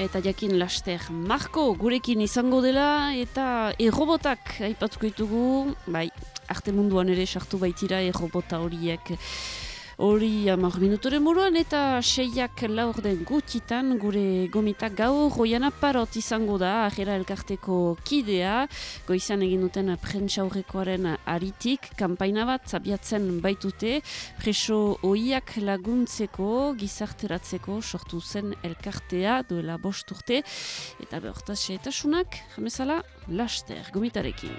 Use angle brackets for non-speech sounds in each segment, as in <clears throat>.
eta jakin laster Marko gurekin izango dela eta errobotak aipatuko ditugu, bai, arte munduan ere sartu baitira errobota horiek. Hori amar minutore muruan eta seiak laur den gutitan gure gomitak gaur roiana parot izango da ajera elkarteko kidea. Goizan egin duten prentsaurrekoaren aritik kampaina bat zabiatzen baitute. Preso oiak laguntzeko gizarteratzeko sortu zen elkartea duela bost urte. Eta behortaz seetasunak jamezala laster gomitarekin.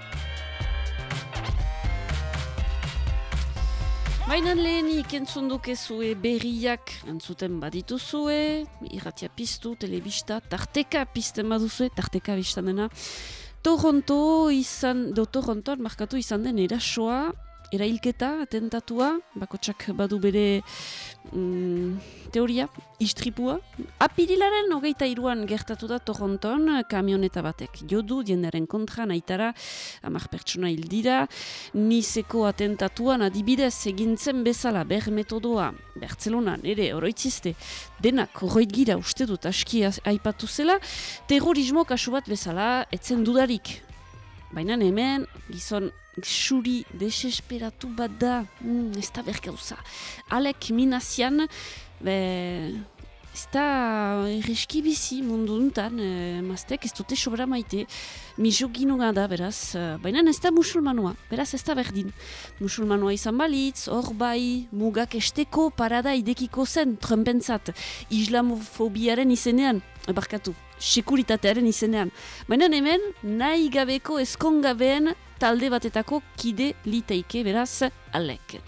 Baina lehenik entzun dukezue berriak entzuten badituzue, irratia piztu, telebista, tarteka pizten baduzue, tarteka biztan dena. Toronto izan, do Torontoan markatu izan den erasoa, erailketa, atentatua, bakotsak badu bere mm, teoria, istripua. Apirilaren hogeita iruan gertatu da Toronton kamioneta batek. Jodu, diendaren kontra, naitara, amak pertsona hildira, nizeko atentatuan adibidez egintzen bezala, ber metodoa, Bertzelonan, ere, oroitzizte, denak horroit gira uste dut aski aipatu zela, terrorismo kasu bat bezala, etzen dudarik. Baina hemen, gizon xuri desesperatu bat da, mm, ez da bergauza. Alek minazian, be, ez da erreski bizi mundu duntan, e, maztek ez dute sobra maite, misoginoa da beraz, e, baina ez da musulmanoa, beraz ez da berdin. Musulmanoa izan balitz, hor bai, mugak esteko parada idekiko zen, trempentzat, islamofobiaren izenean, ebarkatu, sekuritatearen izenean. Baina hemen, nahi gabeko eskongabeen talde batetako kide liteike beraz alek.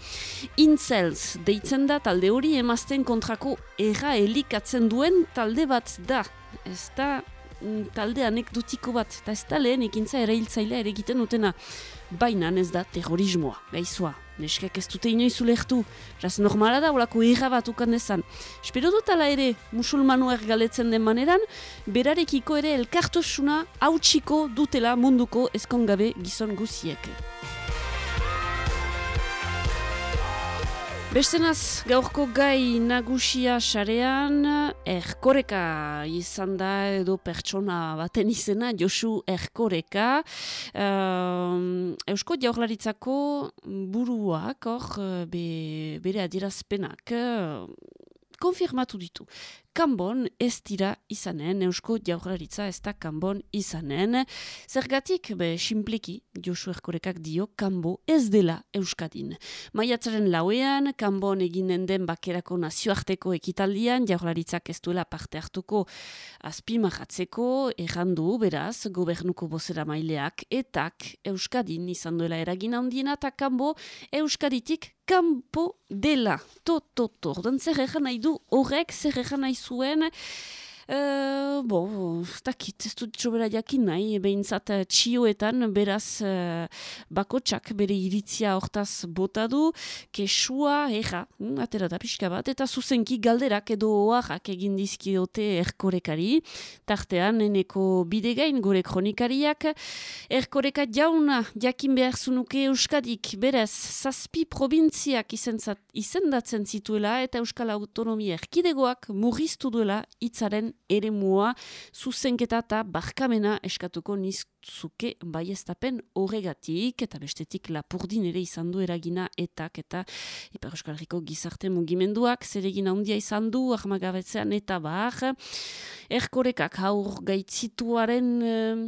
Intzels deitzen da talde hori emazten kontrako erra elikatzen duen talde bat da. Ez da mm, talde anekdotiko bat, eta ez da lehen ekintza ere hiltzailea ere egiten dutena. Baina ez da terrorismoa, gaizua. Neskak ez dute inoiz ulertu. Raz normala da, olako erra bat ukan dezan. Espero dut ala ere, musulmanuak galetzen den maneran, berarekiko ere elkartosuna hautsiko dutela munduko ezkongabe gizon guziek. Bestenaz, gaurko gai nagusia sarean, erkoreka izan da edo pertsona baten izena, Josu erkoreka. Uh, Eusko jaurlaritzako buruak, or, be, bere adierazpenak, konfirmatu ditu kanbon ez dira izanen, eusko jaurlaritza ez da kanbon izanen. Zergatik, be, simpliki, Josu Erkorekak dio, kanbo ez dela euskadin. Maiatzaren lauean, kanbon eginen den bakerako nazioarteko ekitaldian, jaurlaritzak ez duela parte hartuko azpimahatzeko, errandu, beraz, gobernuko bozera maileak, etak euskadin izan duela eragin handiena, eta kanbo euskaditik kanpo dela. To, to, to. Zer nahi du, horrek zer nahi zuen, Uh, bo, ez dakit, ez dut txobera jakin nahi, behintzat txioetan, beraz, uh, bakotsak bere iritzia hortaz bota du, kesua, erra, atera da pixka bat, eta zuzenki galderak edo oaxak egin dizkiote erkorekari, tartean, eneko bidegain gure kronikariak, erkoreka jauna, jakin behar zunuke Euskadik, berez, zazpi provintziak izendatzen zituela, eta Euskal Autonomia erkidegoak murriztu duela itzaren ere mua zuzenketa eta barkamena eskatuko nizzuke baiestapen horregatik eta bestetik lapurdin ere izan du eragina etak eta Iper Euskal Herriko gizarte mugimenduak zeregina handia izan du ahmagabetzean eta bar erkorekak haur gaitzituaren eh,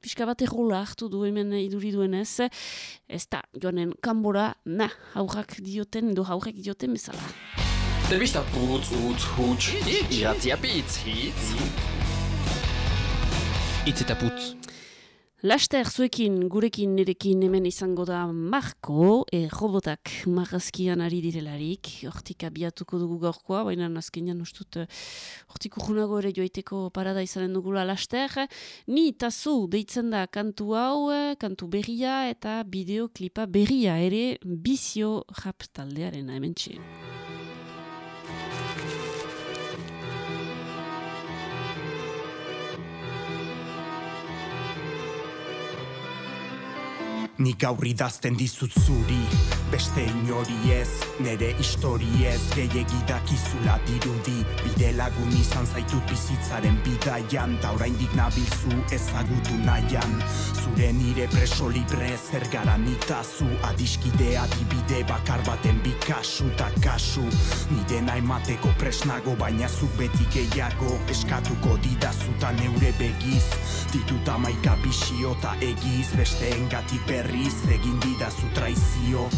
pixka bat errola hartu du hemen iduri duenez. Ez da joanen kanbora na haurrak dioten do haurrek dioten bezala Telebista putz, utz, huts, iratzia pitz, hitz. Itz eta putz. Laster zuekin, gurekin, nirekin hemen izango da Marko, e, robotak marrazkian ari direlarik, hortik abiatuko dugu gaurkoa, baina azkenean ustut, hortik urgunago ere joiteko parada izanen dugula laster. Ni tazu deitzen da kantu hau, kantu berria eta bideoklipa berria ere bizio rap taldearen hemen txen. Ni gaur idazten dizut zuri Beste inori ez, nere histori ez Gehiegi dakizula dirudi Bide lagun izan zaitut bizitzaren bidaian Ta oraindik nabilzu ezagutu nahian. Zure nire preso libre zer gara nitazu Adiskidea dibide bakar baten bikasu ta kasu. Nire nahi mateko presnago baina zuk beti gehiago Eskatuko didazuta neure begiz. Ditut amaika bisio ta egiz Beste engatik berriz egin didazu traizio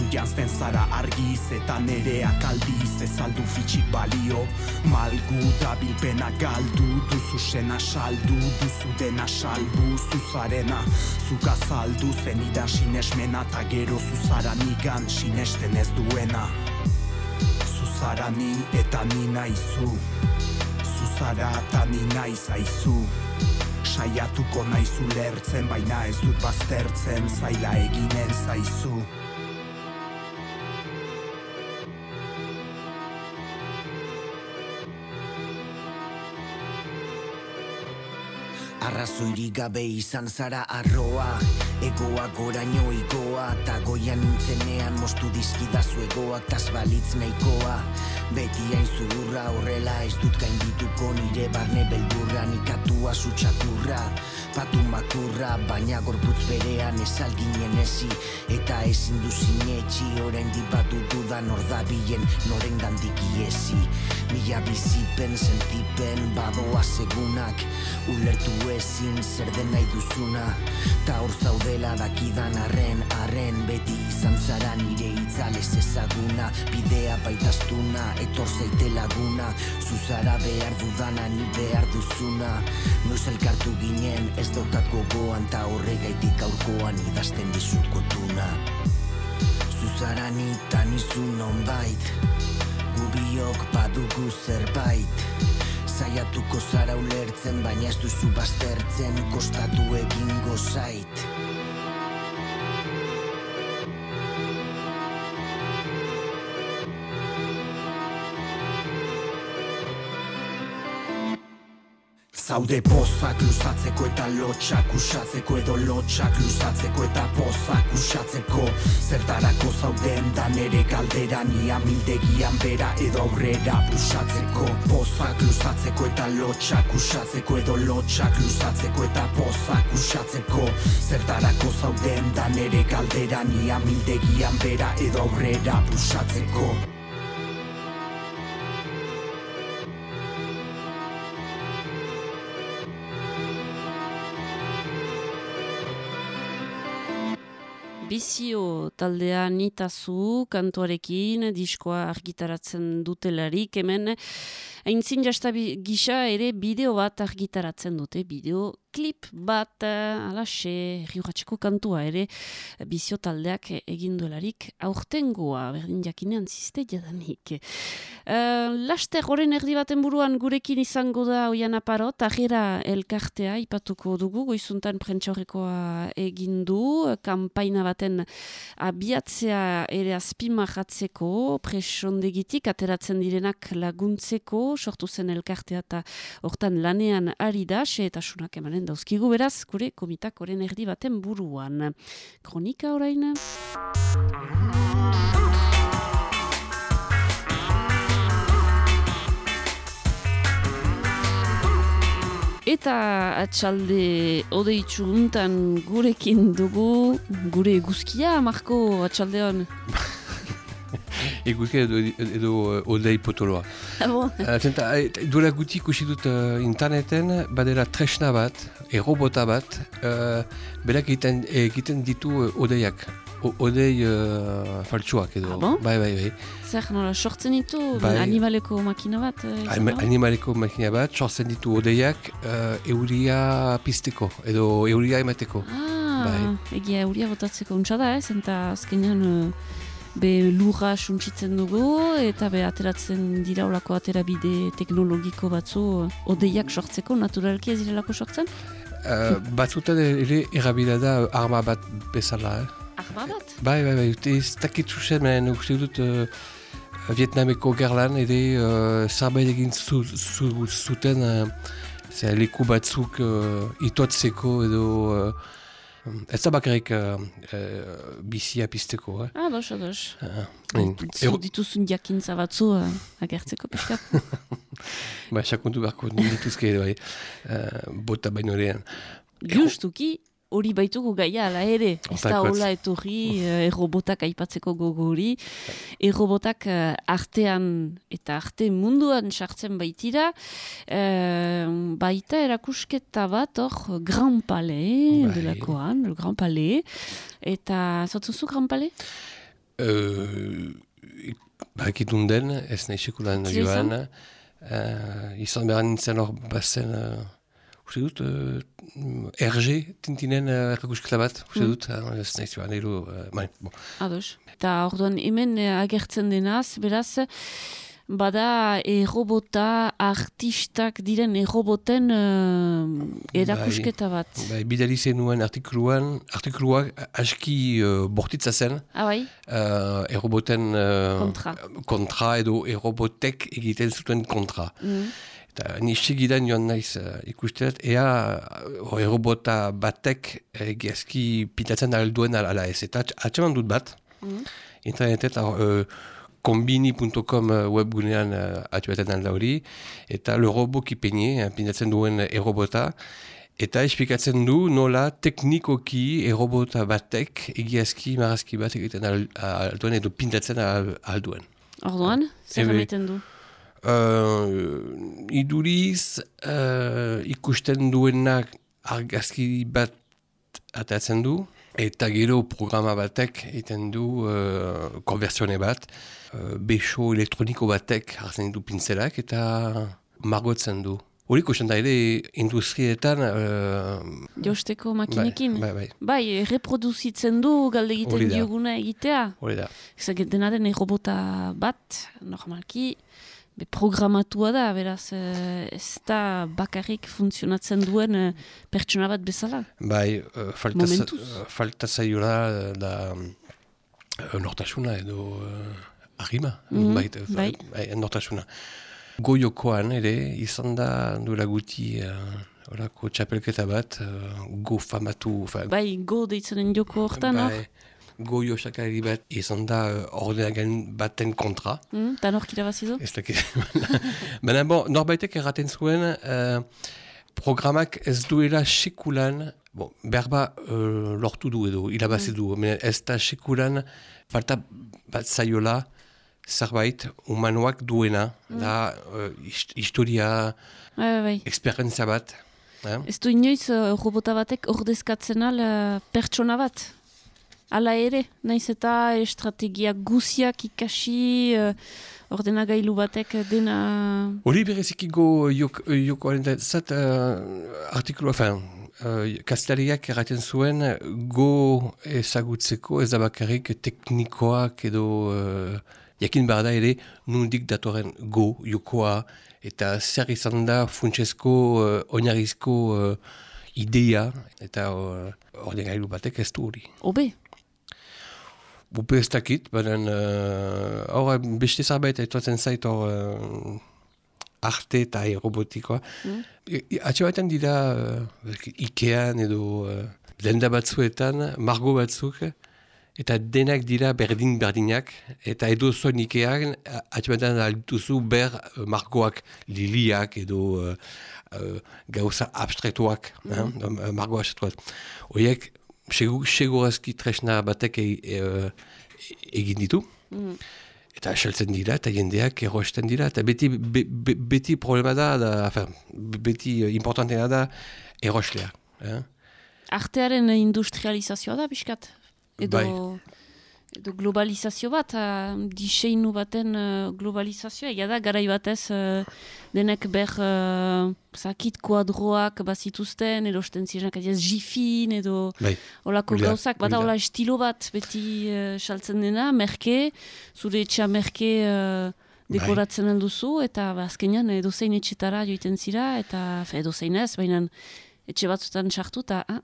Zu jantzen zara argiz eta nereak aldiz Ez aldu fitxik balio. Malgu da bilpena galdu Duzu sena saldu Duzu dena salbu Zuzarena Zuk azaldu Zenidan sinesmena Ta gero zuzara nigan Sinesten ez duena. Zuzara ni eta ni naizu. Zuzara eta ni naiz aizu. Saiatuko naizu lertzen Baina ez dut baztertzen Zaila eginen zaizu Arrazoirik gabe izan zara arroa Egoa goraino igoa Ta goian nintzenean mostu dizkidazu egoak Tas balitz nahikoa. Beti hain zurra horrela ez dut gaindituko nire barne beldurra Nikatua sutxakurra, patu makurra Baina gorputz berean ez alginen ezi Eta ezin duzin etxi Horein dipatu dudan ordabilen noren gandik iezi Mila bizipen, sentipen, badoa segunak. Ulertu ezin zer den nahi duzuna. Ta hor zaudela dakidan arren, arren Beti izan zara nire itzalez ezaguna. Bidea baitaztuna, etor zeite laguna. Zuzara behar dudana, ni behar duzuna. Noiz elkartu ginen, ez daukat gogoan Ta horregaitik aurkoan idazten dizut gotuna Zuzara nita nizu non bait Gubiok badugu zerbait. Zaiatuko zara ulertzen, baina ez duzu baztertzen Kostatu egingo zait Zaude pozak luzatzeko eta lotxak usatzeko edo lotxak luzatzeko eta pozak usatzeko. Zertarako zauden da nere galdera ni amildegian bera edo aurrera busatzeko Pozak luzatzeko eta lotxak usatzeko edo lotxak luzatzeko eta pozak usatzeko. Zertarako zauden da nere galdera ni amildegian bera edo aurrera busatzeko Bizio taldea nitazu kantuarekin diskoa argitaratzen dutelarik hemen aintzin jastabi gisa ere bideo bat argitaratzen dute bideo klip bat alaxe riuratzeko kantua ere bizio taldeak egin duelarik aurtengoa berdin jakinean ziste jadanik. Uh, laster horren erdi baten buruan gurekin izango da oian aparot agera elkartea ipatuko dugu goizuntan prentxaurrekoa egin du kampaina baten abiatzea ere azpimahatzeko presondegitik ateratzen direnak laguntzeko sortu zen elkartea eta hortan lanean ari da, eta sunak emanen dauzkigu beraz, gure komitak oren erdi baten buruan. Kronika orain? Eta atxalde odeitzu untan gurekin dugu, gure eguzkia, Marko, atxaldean? <laughs> eguzkia edo, edo odei potoloa. Ah, bon? Zenta, duela guti ikusi dut uh, interneten, badera tresna bat, errobota bat, uh, berak egiten, egiten ditu uh, odeiak. O, odei uh, faltsuak edo. Ah, bon? Bai, bai, bai. Zer, nola, sortzen ditu Bai. animaleko makina bat? eh? Animaleko makina bat, sortzen ditu odeiak uh, euria pizteko, edo euria emateko. Ah, Bai. egia euria botatzeko untsa da ez, eta azkenean eh, be lurra suntsitzen dugu, eta be ateratzen dira olako aterabide teknologiko batzu odeiak sortzeko, naturalki ez direlako sortzen? Uh, batzutan ere erabila da arma bat bezala, eh? Arba bat? Bai, bai, bai, ez dakit zuzen, menen uste dut uh, Vietnameko gerlan ere uh, zerbait egin zu, zu, zuten uh, leku batzuk uh, itotzeko edo uh, Ez da bakarrik uh, uh, bizia pizteko, eh? Ah, dos, dos. Uh, Zu dituzun jakintza batzu uh, agertzeko piskat. ba, sakontu beharko dituzke edo, bai. Uh, bota baino erean. Justuki, hori baitugu gaia ala ere. Ez da hola etorri uh, errobotak aipatzeko gogo hori. Errobotak uh, artean eta arte munduan sartzen baitira. Uh, baita erakusketa bat hor Grand Palais Bai. delakoan, le Grand Palais. Eta zatzuzu Grand Palais? Uh, Bakitun den, ez nahi sekulan joan. Uh, izan behar nintzen hor bazen, uh, uste dut, uh, RG tintinen uh, errakusketa bat, uste Mm. dut, uh, ez nahi joan, ero, uh, bai, bon. Ados. Eta orduan hemen eh, agertzen denaz, beraz, bada errobota artistak diren erroboten eh, erakusketa bat. Bai, bidali zenuen artikuluan, artikuluak aski uh, bortitza zen, Ah, bai? uh, erroboten uh, Kontra. kontra edo errobotek egiten zuten kontra. Mm. Eta ni segidan joan naiz uh, ikusteat, ea uh, errobota batek egiazki pintatzen alduen ala ez. Eta atx- atxeman dut bat, Mm. internetet, uh, kombini.com uh, webgunean uh, atxebaten alda hori, eta le robot ipenie, uh, pintatzen duen errobota, eta esplikatzen du nola teknikoki errobota batek egiazki marazki bat egiten al- alduen edo pintatzen al- alduen. Orduan, zer emaiten du? Uh, iduriz uh, ikusten duenak argazki bat atatzen du eta gero programa batek egiten du uh, konversione bat uh, beso elektroniko batek hartzen du pintzelak eta margotzen du. Hori ikusten da ere industrietan uh, Josteko bai, makinekin? bai, bai, Bai, reproduzitzen du galde egiten dioguna egitea. hori da. Ezak dena den errobota bat, normalki, be programatua da, beraz, eh, ez da bakarrik funtzionatzen duen eh, pertsona bat bezala. Bai, uh, falta, za- falta zaiola uh, da nortasuna edo uh, argima. Mhm, bai, bai. bai, nortasuna. Goiokoan ere, izan da dura guti uh, orako txapelketa bat, uh, go famatu, fa, Bai, go deitzenen joko hortan, hor? bai, goio sakari bat, izan da uh, ordenagen baten kontra. Mm, eta nork irabazi du? Ez dakit. <laughs> Baina, bon, norbaitek erraten zuen, uh, programak ez duela sekulan, bon, berba uh, lortu du edo, irabazi du, mm. ez da sekulan, falta bat zaiola, zerbait, humanoak duena, da uh, hist- historia, Bai, bai, bai. esperientzia bat. Eh? Ez du inoiz uh, robota batek ordezkatzen al uh, pertsona bat? Hala ere, naiz eta estrategia guziak ikasi, uh, ordenagailu batek dena... Hori bereziki go jok, jokoaren da, zat uh, artikulua, fin, uh, kastlariak erraten zuen go ezagutzeko ez da bakarrik teknikoak edo uh, jakin behar da ere nundik datoren go jokoa eta zer izan da funtsezko uh, oinarrizko uh, idea eta uh, ordengailu batek ez du hori. Obe, Bupe ez dakit, uh, hor beste zerbait etortzen zait hor uh, arte eta robotikoa. Mm. Mm. Atxe batean dira uh, Ikean edo uh, denda batzuetan, margo batzuk, eta denak dira berdin-berdinak, eta edo zoin Ikean, atxe batean altuzu ber uh, margoak liliak edo uh, uh, gauza abstraktuak, mm. eh, margo abstraktuak. Horiek, segu- segurazki tresna batek e, e, egin ditu, Mm. eta esaltzen dira, eta jendeak erosten dira, eta beti, be, be, beti problema da, da enfin, beti importantena da eroslea. Eh? artearen industrializazioa da, biskat? Edo, Bai. Edo globalizazio bat, uh, diseinu baten uh, globalizazioa, egia da, garai batez uh, denek ber uh, zakit kuadroak bazituzten, erosten zirenak adiez jifin, edo Bai. olako Hori da, gauzak, bada da. hola estilo bat beti uh, saltzen dena, merke, zure etxea merke uh, dekoratzen alduzu, eta ba, azkenean edozein etxetara joiten zira, eta edozein ez, baina etxe batzutan sartu, eta ah,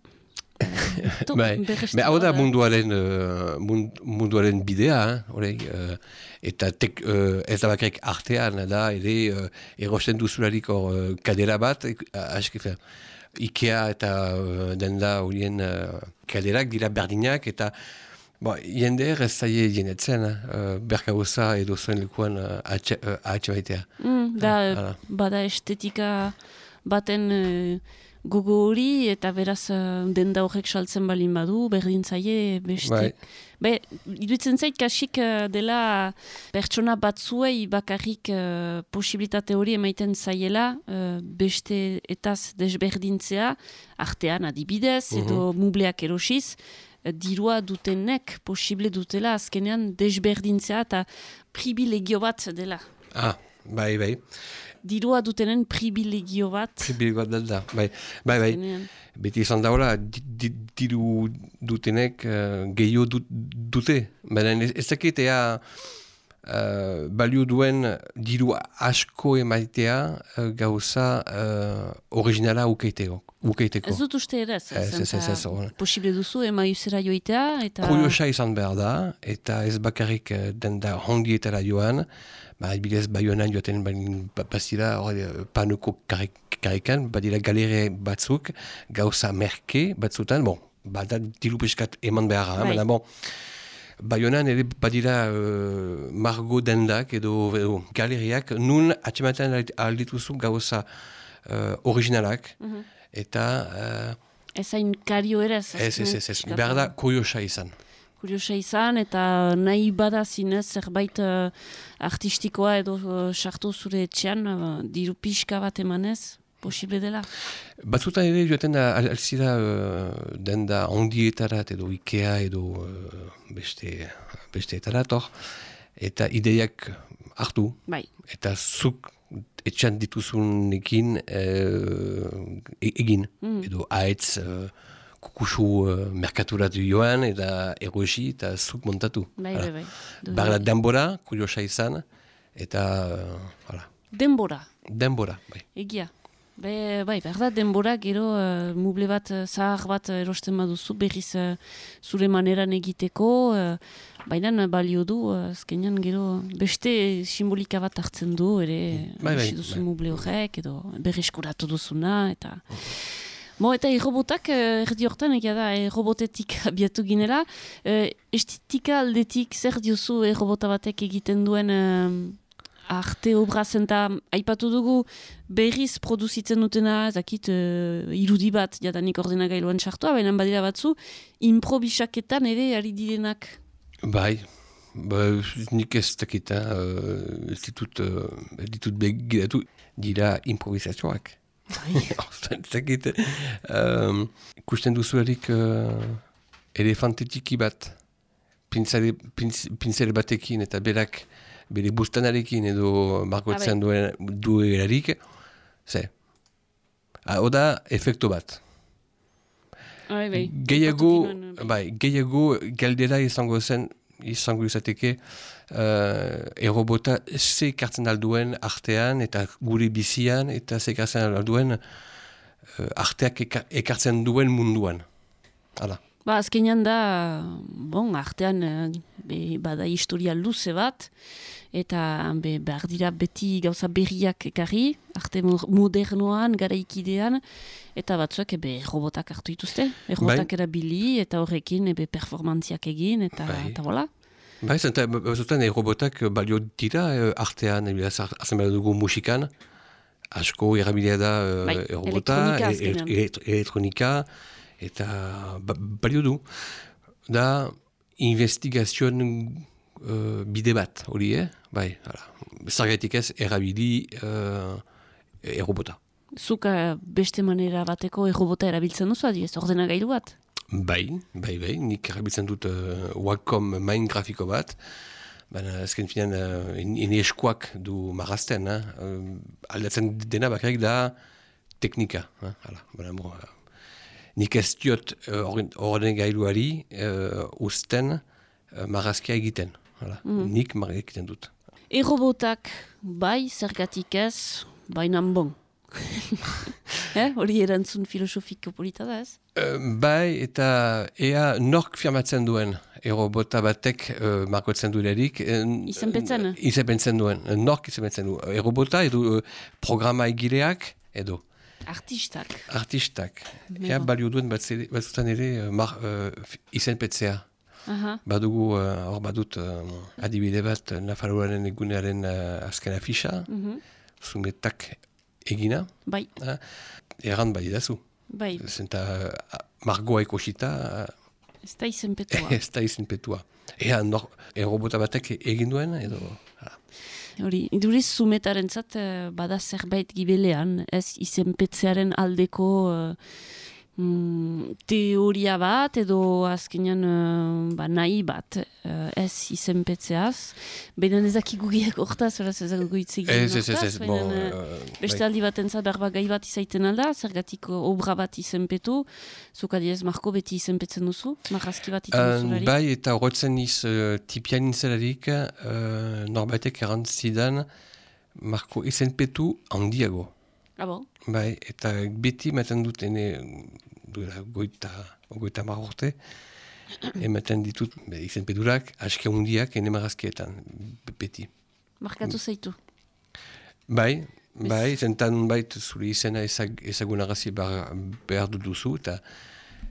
Bai, Me hau da munduaren, uh, mund, munduaren bidea, eh, horrek, uh, eta tek, uh, ez da bakarrik artean, da, ere, uh, erosten duzularik hor uh, kadera bat, uh, aski, fe, Ikea eta uh, denda horien uh, kaderak dira berdinak, eta Bo, jende ez zaie jenetzen, uh, berkauza edo zuen lekuan uh, atxe, uh, atxe baitea. Mm, da, hala. bada estetika baten eh, gogo hori eta beraz eh, denda horrek saltzen balin badu, berdin zaie beste. Bai. Be, iduitzen zait kasik eh, dela pertsona batzuei bakarrik eh, posibilitate hori emaiten zaiela eh, beste etaz desberdintzea artean adibidez edo mubleak erosiz dirua dutenek posible dutela azkenean desberdintzea eta privilegio bat dela. Ah, bai, bai. Dirua dutenen privilegio bat. Pribilegoat da, da. Bai, bai, bai. Beti izan daula, di- di- diru dutenek uh, gehiago dut, dute. Baina ez, ez dakit ea uh, balio duen diru asko emaitea uh, gauza uh, originala ukeiteko. ukeiteko. Ez dut uste ere, ez, Ez, ez, ez, posible duzu, emaizera joitea, eta... Kuriosa izan behar da, eta ez bakarrik denda hondietara joan, ba, adibidez baionan joaten bazira hor, eh, panuko karrik- karrikan, badira galere batzuk, gauza merke batzutan, bon, bada diru peskat eman behar, Bai. baina bon, Baionan ere badira uh, margo dendak edo, edo galeriak nun atxematen aldituzu gauza uh, originalak eta uh, Ez hain kario ere, ez. ez, ez, ez, ez, behar da kuriosa izan. Kuriosa izan, eta nahi bada zinez zerbait eh, artistikoa edo eh, sartu zure etxean, uh, diru pixka bat emanez, posible dela. Batzutan ere joaten da al- alzira uh, denda ondietarat edo Ikea edo uh, beste, besteetarat hor, eta ideiak hartu, Bai, eta zuk etxan dituzunekin uh, e- egin, edo haetz uh, kukusu uh, merkaturat joan eta erosi eta zuk montatu. bai, bai, bai. Da denbora, kuriosa izan, eta uh, hala, Denbora, denbora, bai. egia. Be, bai, behar da denbora, gero uh, muble bat, eh, zahar bat eh, erosten baduzu, berriz eh, zure maneran egiteko, uh, baina eh, balio du, uh, azkenean gero beste simbolika bat hartzen du, ere Bai, bai, duzu bai. muble horrek, edo berreskuratu duzuna, eta... Mo, eta errobotak, eh, erdi hortan egia da, errobotetik <laughs> abiatu ginela. Eh, estetika aldetik zer diozu errobota egiten duen eh, arte obra zenta aipatu dugu berriz produzitzen dutena, zakit, uh, irudi bat, jadanik ordenagailuan sartua, baina badira batzu, improbisaketan ere ari direnak. Bai, ba, nik ez dakit, eh, uh, ez ditut, uh, ez ditut begiratu, dira improvisazioak. <laughs> dakit, um, ikusten duzuerik uh, elefante txiki bat, pinzale, pinz, pinzale batekin eta berak bere bustanarekin edo margotzen duen duelarik, ze. Oda, efektu bat. Bai, bai. Gehiago, bai. bai, gehiago galdera izango zen, izango izateke, uh, errobota ze kartzen alduen artean eta gure bizian eta ze kartzen alduen uh, arteak eka, ekartzen duen munduan. Hala. Ba, azkenean da, bon, artean eh, be, bada historia luze bat, eta be, behar dira beti gauza berriak ekarri, arte mo- modernoan, garaikidean, eta batzuek ebe robotak hartu dituzte, robotak erabili, eta horrekin ebe performantziak egin, eta, Bai. eta bola. Bai, zenta, batzutan errobotak balio dira eh, artean, azan behar dugu musikan, asko erabilia da Bai, elektronika e- azkenean. elekt- elektronika, eta ba, balio du. Da, investigazioan uh, bide bat, hori, eh? Bai, hala. Zergatik ez, erabili uh, errobota. Zuk eh, beste manera bateko errobota erabiltzen duzu, adiez, ordenagailu bat. Bai, bai, bai, nik erabiltzen dut uh, Wacom main grafiko bat, baina azken finean uh, ene eskuak du marrazten, eh? uh, aldatzen dena bakarrik da teknika. Eh? Hala, baina, bo, uh, nik ez diot uh, orden gailuari uh, usten uh, marrazkia egiten. Hala, nik marrazkia egiten dut. Errobotak, bai, zergatik ez, baina bon. Eh, hori erantzun filosofiko polita da ez? Eh, bai, eta ea nork firmatzen duen errobota batek uh, markotzen duelik. Izenpetzen? Izenpetzen duen. Nork izenpetzen du. Errobota edo uh, programa egileak edo. Artistak. Artistak. Ea balio duen batzutan ere uh, mar, uh, izenpetzea. Aha. Badugu, hor badut, uh, adibide bat, Nafarroaren egunearen uh, azken afisa, mm -hmm. zumetak egina. Bai. Uh, Erran bai dazu. Bai. Zenta margoa ekosita... Ez da izenpetua. <laughs> Ez da izenpetua. Ea, nor, errobota batek egin duen, edo... Hori, iduriz zumetaren zat, bada zerbait gibelean, ez izenpetzearen aldeko... Mm, teoria bat edo azkenean uh, ba, nahi bat uh, ez izenpetzeaz. Baina ez dakigu giak orta, zoraz ez dakigu hitz egin Ez, ez, ez, ez, bon, uh, Beste aldi bat entzat berba gai bat izaiten alda, zergatik obra bat izenpetu, zuka diez, Marko beti izenpetzen duzu, marrazki bat iten duzulari? bai, eta horretzen iz uh, tipian intzelarik, uh, norbaitek errantzidan, Marko izenpetu handiago. Ah, bon? Bai, eta beti ematen dut, ene, duela goita, goita marrorte, <clears throat> ematen ditut, be, izen pedurak, aski hundiak, ene marazkietan, beti. Markatu zaitu? Bai, bai, zentan bait zure izena ezag, ezagunarazi behar, behar duzu, eta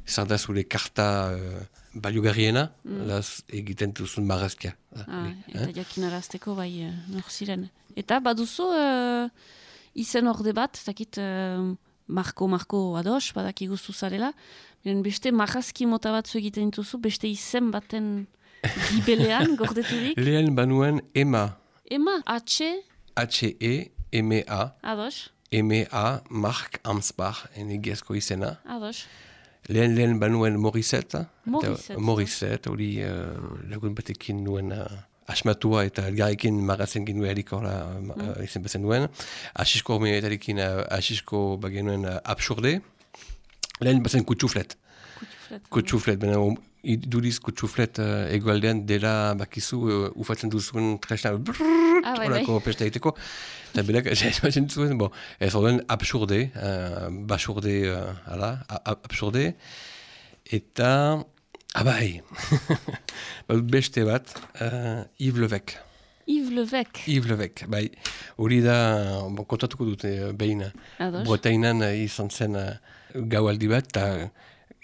zer da zure karta uh, baliogarriena, mm. egiten duzun marazkia. Ah, eta eh? jakinarazteko bai, uh, nor ziren. Eta baduzu... Uh, izen orde bat, zakit, uh, marko, marko ados, badak iguzu zarela, beste marrazki mota batzu egiten dituzu, beste izen baten gibelean, <laughs> gordeturik? Lehen banuen Ema. Ema, H? H-E, M-A. Ados. M-A, Mark Amsbach, enegiazko izena. Ados. Lehen lehen banuen Morissette. Morissette. Morissette, hori uh, lagun batekin nuen... Uh, asmatua eta elgarrekin marratzen gindu eriko mm. uh, izan bezen duen. Asisko hormeetarekin uh, asisko bagenuen uh, absurde. Lehen bazen kutsuflet. Kutsuflet. Kutsuflet, bena iduriz kutsuflet uh, egualdean dela bakizu uh, ufatzen duzuen tresna ah, bai, horako pesta egiteko. Eta belak, <laughs> bazen zuen, bon, ez horren absurde, uh, basurde, uh, ala, absurde. Eta... Abai, <laughs> beste bat, uh, Yves Levec. Yves Levec? Yves Levec, bai. Hori da, bon, kontatuko dute behin, brotainan izan zen uh, gaualdi bat, eta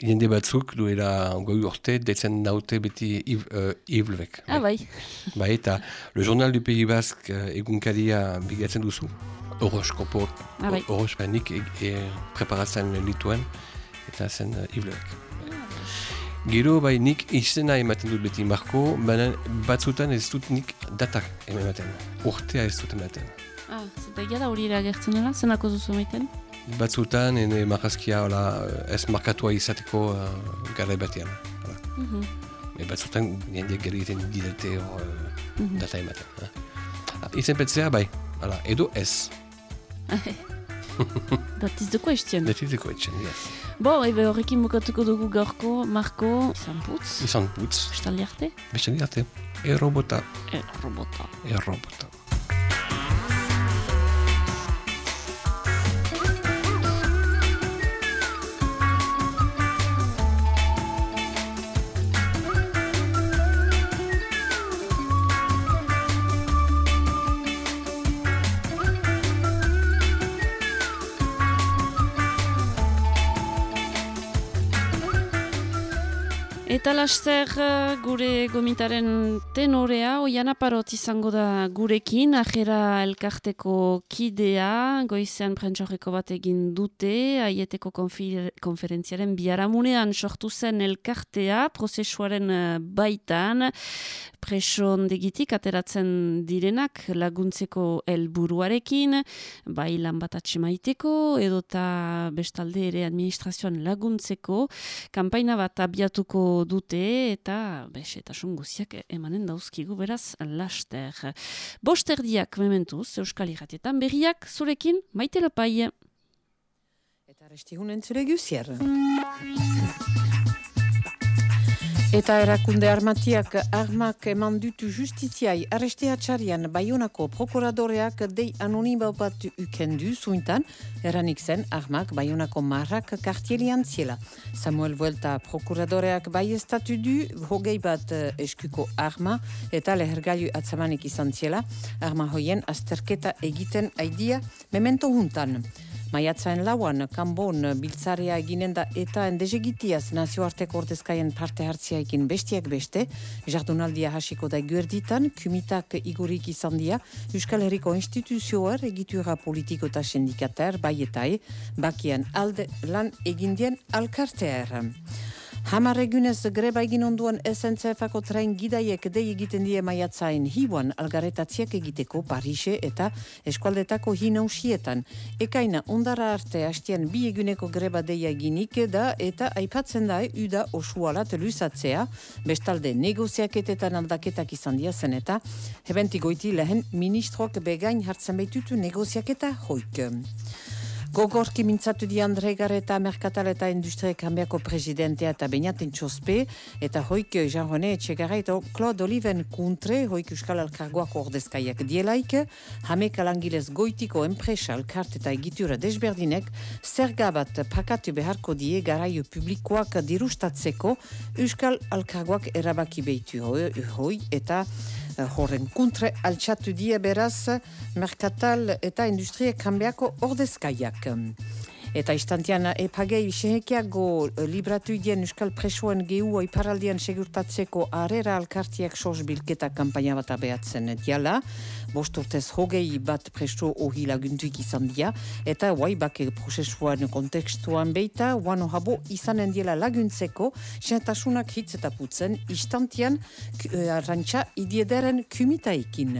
jende batzuk duela goi urte, detzen naute beti Yves, uh, Yves Levec. Ah, bai. <laughs> Bai, eta Le Journal du Pays Basque uh, egunkaria bigatzen duzu, horoskopo, ah, bai. horospanik e, e, preparatzen lituen, eta zen uh, Yves Levec. Gero bai nik izena ematen dut beti marko, baina batzutan ez dut nik datak ematen. Urtea ez dut ematen. Ah, zeta gara hori iragertzen dela, zenako duzu ematen? Batzutan ene marrazkia hola, ez markatua izateko uh, gara batean. Mm -hmm. E batzutan jendeak gero egiten didate hor uh, mm -hmm. data ematen. Uh. Izen petzea bai, hala, edo ez. <laughs> <laughs> That is the question. That is the question, yes. Bo, ebe horrekin bukatuko dugu gaurko, Marko, izan putz. Izan putz. Bestaldi arte? Bestaldi arte. Errobota. Errobota. Errobota. Eta laster eh, gure gomitaren tenorea, oian aparot izango da gurekin, ajera elkarteko kidea, goizean prentsorreko bat egin dute, aieteko konfer konferentziaren biaramunean sortu zen elkartea, prozesuaren eh, baitan, preso ondegitik ateratzen direnak laguntzeko helburuarekin, bai lan bat atxemaiteko, edota bestalde ere administrazioan laguntzeko, kanpaina bat abiatuko dute eta besetasun guziak emanen dauzkigu beraz laster. Bosterdiak mementuz, Euskal Iratietan berriak zurekin maite lopai. Eta restigun entzure guzier. Eta erakunde armatiak armak eman dutu justiziai arrestea txarian Bayonako prokuradoreak dei anonima bat ukendu zuintan, eranik zen armak Bayonako marrak kartielian ziela. Samuel Vuelta prokuradoreak bai estatu du hogei bat eh, eskuko arma eta lehergailu atzamanik izan ziela, arma hoien azterketa egiten aidia memento juntan. Maiatzaen lauan, kanbon biltzaria eginen da eta endezegitiaz nazioarteko ordezkaien parte hartziaikin bestiak beste, jardunaldia hasiko da guerditan, kumitak igurik izan dia, Euskal Herriko instituzioer egitura politiko eta sindikater, baietai, bakian alde lan egindien alkarteer. Hamar egunez greba egin onduan SNCF-ako train gidaiek dei egiten die maiatzain hiuan algaretatziak egiteko Parise eta eskualdetako hinausietan. Ekaina ondara arte hastian bi eguneko greba deia eginik da eta aipatzen da uda osualat luzatzea, bestalde negoziaketetan aldaketak izan dia zen eta hebentigoiti lehen ministroak begain hartzen behitutu negoziaketa hoik. Gogorki mintzatu di Andre Gareta Merkatal eta Industria Kambiako presidentea eta bainaten txospe, eta hoik Jean René Etxegarra eta Claude Oliven kuntre, hoik Euskal Alkargoako ordezkaiak dielaik, hamek alangilez goitiko enpresa alkart eta egitura desberdinek, zerga bat pakatu beharko die garaio publikoak dirustatzeko Euskal Alkargoak erabaki behitu hoi, eta Eh, horren kuntre altxatu die beraz merkatal eta industria kambiako ordezkaiak. Eta istantian epagei sehekiago libratu idien euskal presoen gehu iparaldian segurtatzeko arera alkartiak sos bilketa kampaina bat abeatzen diala. Bosturtez hogei bat preso ohi laguntuik izan dia. Eta guai bake prozesuan kontekstuan beita, guano habo izanen diela laguntzeko, sentasunak hitz eta putzen, istantian uh, arrantxa idiederen kumitaikin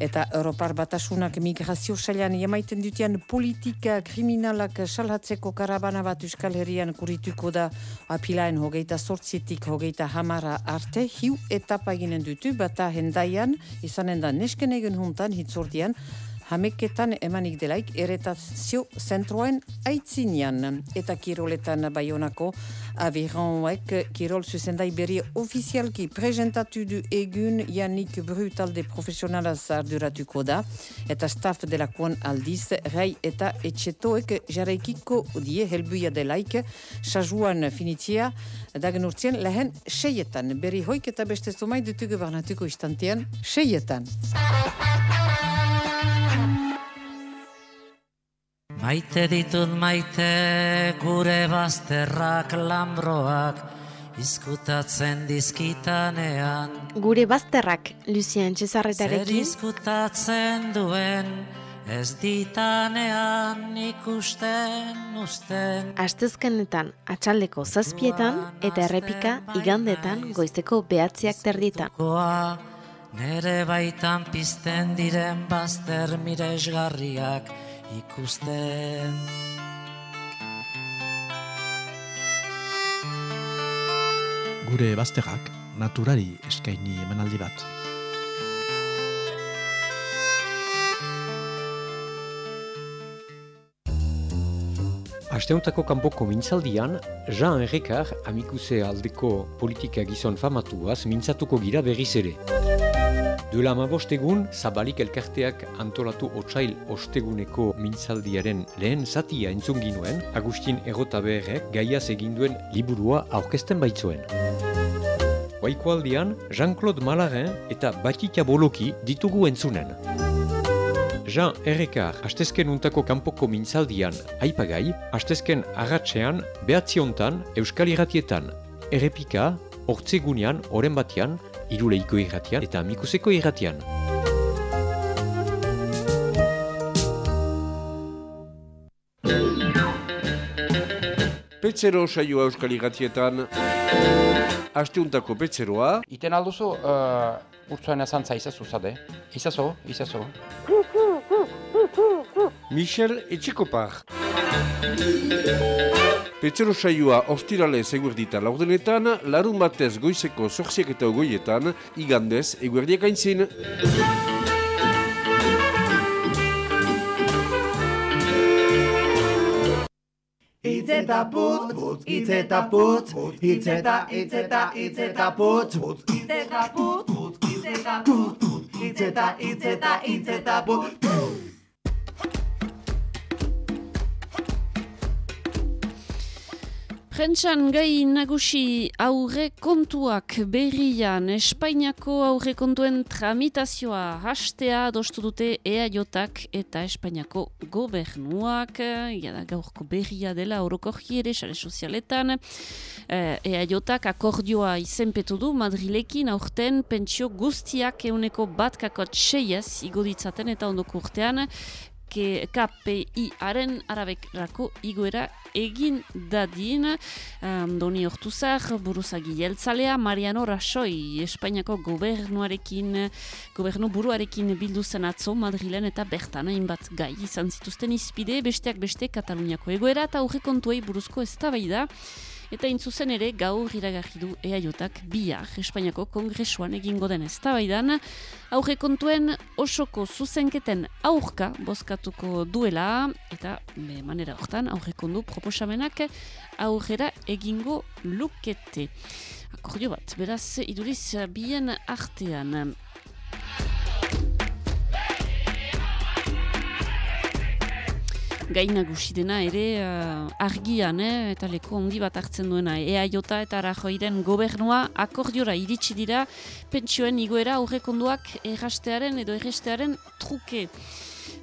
eta Europar batasunak migrazio sailan jamaiten dutian politika kriminalak salhatzeko karabana bat Euskal Herrian kurituko da. Apilaen hogeita sortzitik hogeita hamara arte hiu etapa eginen dutu bata hendaian izanen da nesken egen juntan hitzordian hameketan emanik delaik eretazio zentroen aitzinian. Eta kiroletan baionako avironek kirol zuzendai berri ofizialki prezentatu du egun Yannick Brutalde profesionala zarduratuko da. Eta staff delakoan aldiz, rei eta etxetoek jarraikiko die helbuia delaik, sajuan finitzia, dagen urtien lehen seietan. Berri hoik eta beste zomai dutugu barnatuko istantean, seietan. Maite ditut maite gure bazterrak lambroak izkutatzen dizkitanean. Gure bazterrak, Lucien Cesarretarekin. Zer izkutatzen duen ez ditanean ikusten usten. Astezkenetan atxaldeko zazpietan eta errepika igandetan goizeko behatziak terdietan. Nere baitan pizten diren bazter miresgarriak ikusten. Gure bazterrak naturari eskaini emanaldi bat. Asteuntako kanpoko mintzaldian, Jean Errekar amikuse aldeko politika gizon famatuaz mintzatuko gira berriz ere. Duela amabostegun, zabalik elkarteak antolatu otsail osteguneko mintzaldiaren lehen zatia entzun ginuen, Agustin Errotaberrek gaiaz eginduen liburua aurkesten baitzuen. Waiko aldian, Jean-Claude Malarin eta Batita Boloki ditugu entzunen. Jean Errekar, astezken untako kanpoko mintzaldian, aipagai, astezken agatzean, behatziontan, euskal irratietan, errepika, hortzegunean, oren batean, iruleiko irratian eta mikuseko irratian. Petzero saioa euskal irratietan, asteuntako petzeroa. Iten alduzu, uh, urtsuan ezantza izazu zade. Izazu, izazu. Michel Etxekopar. Petzero saioa ostirale eguerdita laurdenetan, larun batez goizeko zorziak eta ogoietan, igandez eguerdiak aintzin. Itzeta putz, putz, itzeta putz, itzeta, itzeta, itzeta putz, itzeta putz, itzeta putz, itzeta, itzeta, itzeta putz. Prentxan gai nagusi aurre kontuak berrian. Espainiako aurre kontuen tramitazioa hastea adostu dute EAJak eta Espainiako gobernuak, da gaurko berria dela orokorri ere sare sozialetan, EAJak akordioa izenpetu du Madrilekin aurten pentsio guztiak euneko bat kakot seiez igoditzaten eta ondoko urtean KPI-aren arabekrako igoera egin dadin um, doni ortuzar buruzagi jeltzalea Mariano Rasoi Espainiako gobernuarekin gobernu buruarekin bildu zen atzo Madrilen eta bertan hainbat gai izan zituzten izpide besteak beste Kataluniako egoera eta aurrekontuei buruzko eztabaida Eta intzuzen ere gaur iragarri du eaiotak bihar Espainiako kongresuan egingo den eztabaidan aurre kontuen osoko zuzenketen aurka bozkatuko duela eta be manera hortan aurre kondu proposamenak aurrera egingo lukete. Akordio bat, beraz iduriz bien artean. Gaina dena ere uh, argian, eh, eta leko handi bat hartzen duena, ea jota eta rajoiren gobernua akordiora iritsi dira pentsioen igoera aurrekonduak errastearen edo errastearen truke.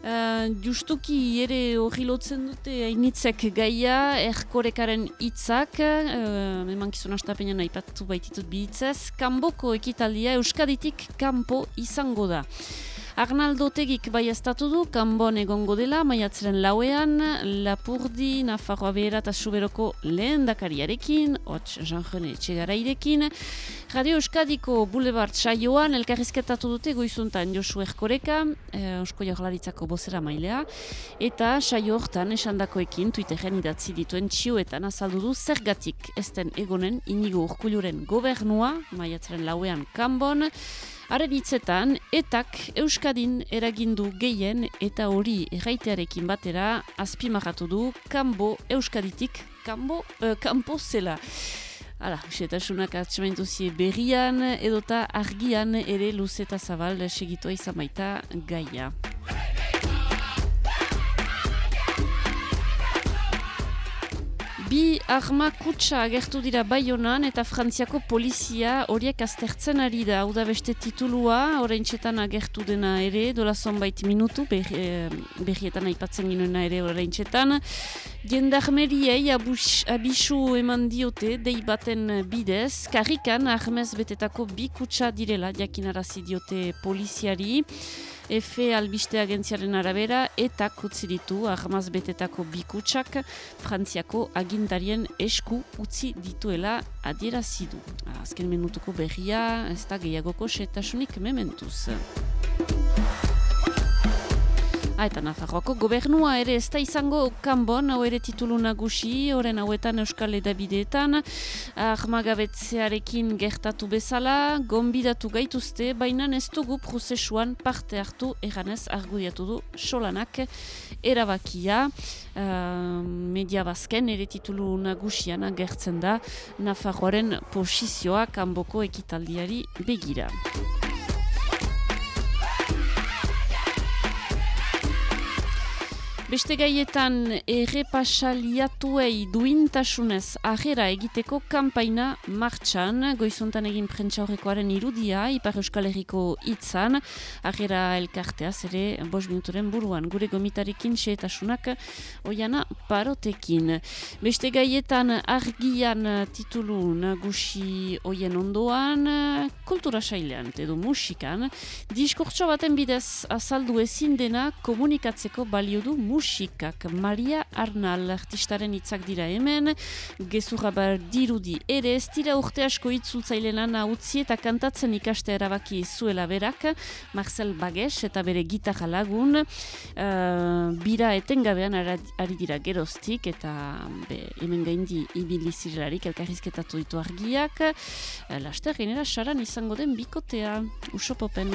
Uh, justuki ere hori lotzen dute hainitzek gaia erkorekaren hitzak uh, eman kizun astapenean aipatu baititut bihitzez, kanboko ekitaldia euskaditik kanpo izango da. Arnaldo Tegik bai estatu du, kanbon egongo dela, maiatzeren lauean, Lapurdi, Nafarroa Behera eta Suberoko lehen dakariarekin, hotx Jean-René Txegarairekin, Radio Euskadiko Boulevard saioan elkarrizketatu dute goizuntan Josu Erkoreka, eh, Eusko Jaurlaritzako bozera mailea, eta saio hortan esandakoekin Twitteren idatzi dituen txioetan azaldu du zergatik ezten egonen inigo urkuluren gobernua, maiatzeren lauean kanbon, Haren hitzetan, etak Euskadin eragindu gehien eta hori erraitearekin batera azpimarratu du kanbo Euskaditik kanbo, uh, kanpo zela. Hala, usetasunak atxamentu berrian edota argian ere luzeta zabal segitua izan baita gaia. Bi arma kutsa agertu dira Baionan eta Frantziako polizia horiek aztertzen ari da. Hau da beste titulua, orain txetan agertu dena ere, dola zonbait minutu, eh, berrietan aipatzen ginoena ere orain txetan. Gendarmeriei abisu eman diote, dei baten bidez, karrikan ahmez betetako bi kutsa direla, jakinarazi diote poliziari. Efe albiste agentziaren arabera eta kutzi ditu ahmaz betetako bikutsak frantziako agintarien esku utzi dituela adierazidu. Azken menutuko berria ez da gehiagoko setasunik mementuz. Eta Nafarroako gobernua ere ez da izango kanbon, hau ere titulu nagusi, horren hauetan Euskal Edabideetan, ahmagabetzearekin gertatu bezala, gonbidatu gaituzte, baina ez dugu prozesuan parte hartu eganez argudiatu du solanak erabakia. Uh, media bazken ere titulu nagusian gertzen da Nafarroaren posizioa kanboko ekitaldiari begira. Beste gaietan errepasaliatuei duintasunez ahera egiteko kanpaina martxan, goizuntan egin prentsa horrekoaren irudia, Ipar Euskal Herriko itzan, ahera elkartea zere bos minuturen buruan, gure gomitarekin xeetasunak oiana parotekin. Beste gaietan argian titulu nagusi oien ondoan, kultura sailean, edo musikan, diskortso baten bidez azaldu ezin dena komunikatzeko balio du musikak Maria Arnal artistaren hitzak dira hemen, gezurra bar dirudi ere ez dira urte asko itzultzailenan utzi eta kantatzen ikaste erabaki zuela berak, Marcel Bages eta bere gitarra lagun, uh, bira etengabean ari dira geroztik eta be, hemen gaindi ibilizirelarik elkarrizketatu ditu argiak, uh, laster genera saran izango den bikotea, usopopen.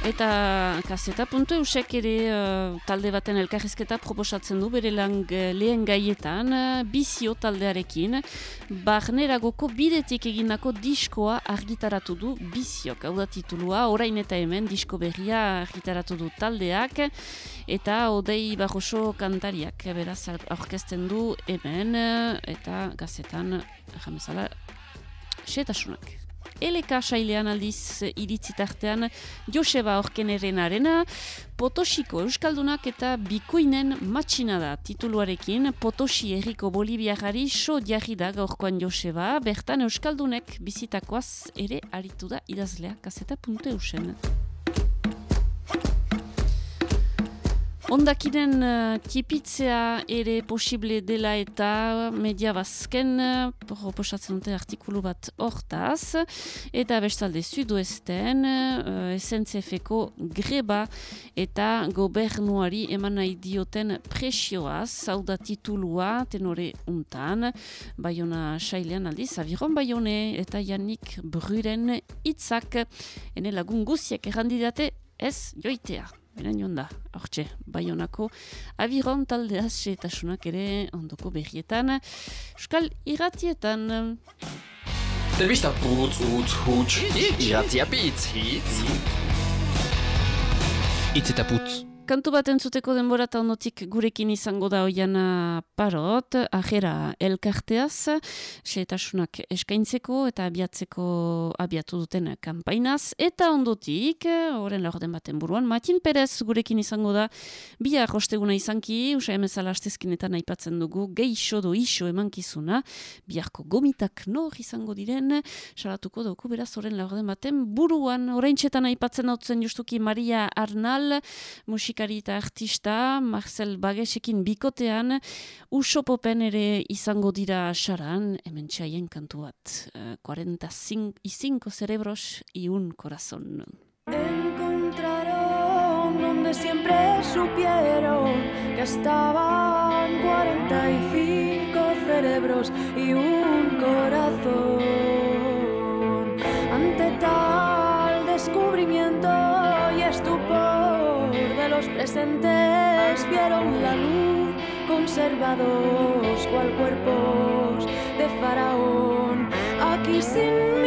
Eta kaseta puntu eusek ere uh, talde baten elkarrizketa proposatzen du bere lang, uh, lehen gaietan uh, bizio taldearekin barneragoko bidetik egindako diskoa argitaratu du biziok. Hau da titulua, orain eta hemen disko berria argitaratu du taldeak eta odei barroso kantariak beraz aurkezten du hemen eta gazetan jamezala setasunak. Eleka sailean aldiz iritzitartean Joseba Orkeneren arena, Potosiko Euskaldunak eta Bikoinen matxina da. Tituluarekin Potosi erriko Bolibiagari so jarri da gaurkoan Joseba, bertan Euskaldunek bizitakoaz ere aritu da idazlea kaseta Ondakinen uh, tipitzea ere posible dela eta media bazken uh, proposatzen dute artikulu bat hortaz. Eta bestalde sudoesten uh, SNCF-eko greba eta gobernuari eman nahi dioten presioaz zauda titulua tenore untan. Bayona Sailean aldiz Aviron Bayone eta Yannick Bruren itzak ene lagun guziak errandidate ez joitea. Beren joan da, hortxe, bai honako, abiron talde asetasunak ere ondoko berrietan, euskal irratietan. Telbista putz, utz, huts, irratia pitz, hitz. Itz eta putz. Kantu bat entzuteko denbora eta ondotik gurekin izango da oian parot, ajera elkarteaz, seetasunak eskaintzeko eta abiatzeko abiatu duten kanpainaz, eta ondotik, horren laurden baten buruan, Matin Perez gurekin izango da, bi arrosteguna izanki, usa emezala astezkinetan aipatzen dugu, geixo do iso emankizuna, biharko gomitak nor izango diren, salatuko dugu, beraz, horren laurden baten buruan, orain txetan aipatzen hau justuki Maria Arnal, musika musikari eta artista, Marcel Bagesekin bikotean, uso popen ere izango dira saran, hemen txaien kantu bat, uh, 45 cerebros y un corazón. Encontraron donde siempre supieron que estaban 45 cerebros y un corazón. Los presentes vieron la luz conservados cual cuerpos de faraón. Aquí sin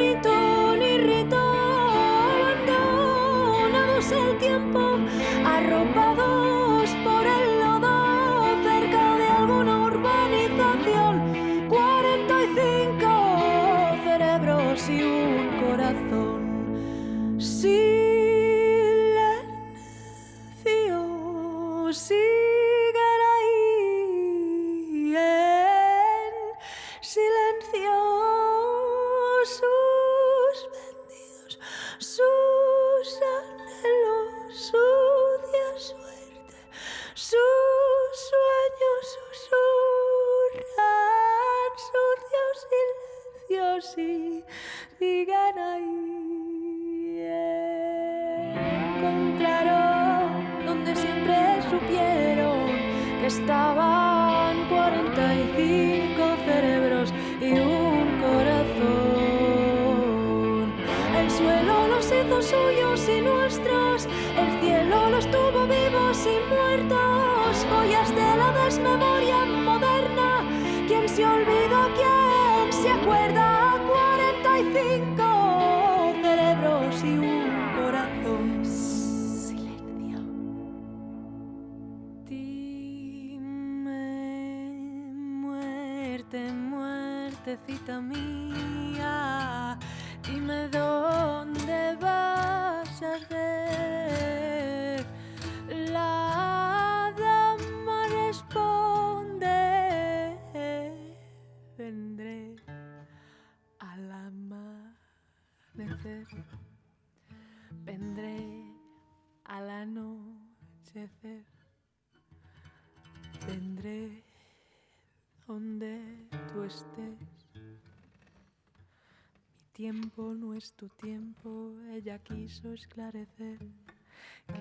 esclarecer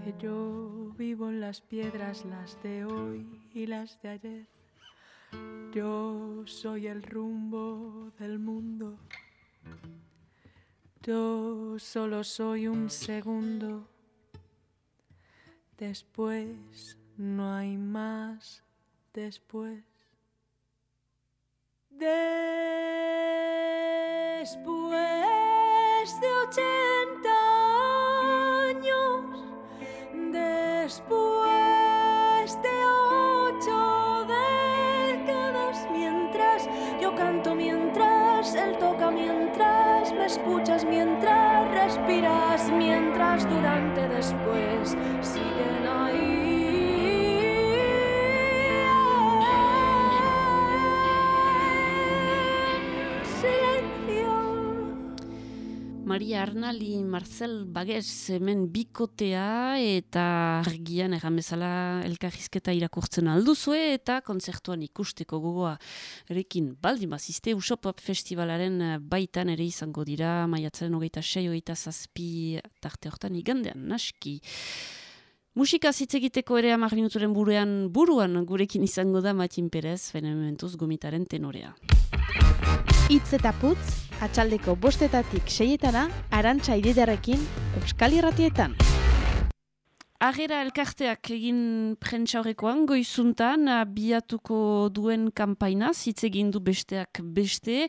que yo vivo en las piedras, las de hoy y las de ayer. Yo soy el rumbo del mundo. Yo solo soy un segundo después no hay más después. Después de ochenta después de ocho décadas, mientras yo canto, mientras él toca, mientras me escuchas, mientras respiras, mientras durante después siguen Maria Arnali, Marcel Bagez hemen bikotea eta argian erramezala elkarrizketa irakurtzen alduzue eta konzertuan ikusteko gogoa erekin baldin bazizte Usopop Festivalaren baitan ere izango dira maiatzaren hogeita sei, hogeita zazpi tarte hortan igandean, naski. Musika hitz egiteko ere amar minuturen buruan, buruan gurekin izango da Matin Perez, fenementuz gomitaren tenorea. Itz eta putz, atxaldeko bostetatik seietana, arantxa ididarekin, Euskal Irratietan. Agera elkarteak egin prentsa horrekoan, goizuntan, abiatuko duen kampaina, hitz egin besteak beste,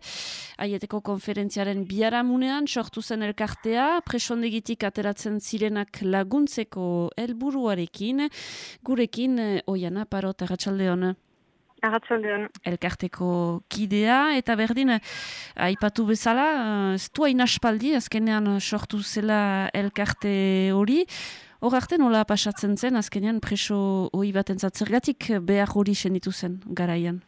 aieteko konferentziaren biaramunean, sortu zen elkartea, presondegitik ateratzen zirenak laguntzeko helburuarekin, gurekin, eh, oiana, parot, arratsalde hona. Arratxaldeon. Elkarteko kidea, eta berdin, aipatu bezala, eh, ez du hain aspaldi, azkenean sortu zela elkarte hori, hor arte nola pasatzen zen, azkenean preso hori bat entzat, behar hori senditu zen garaian?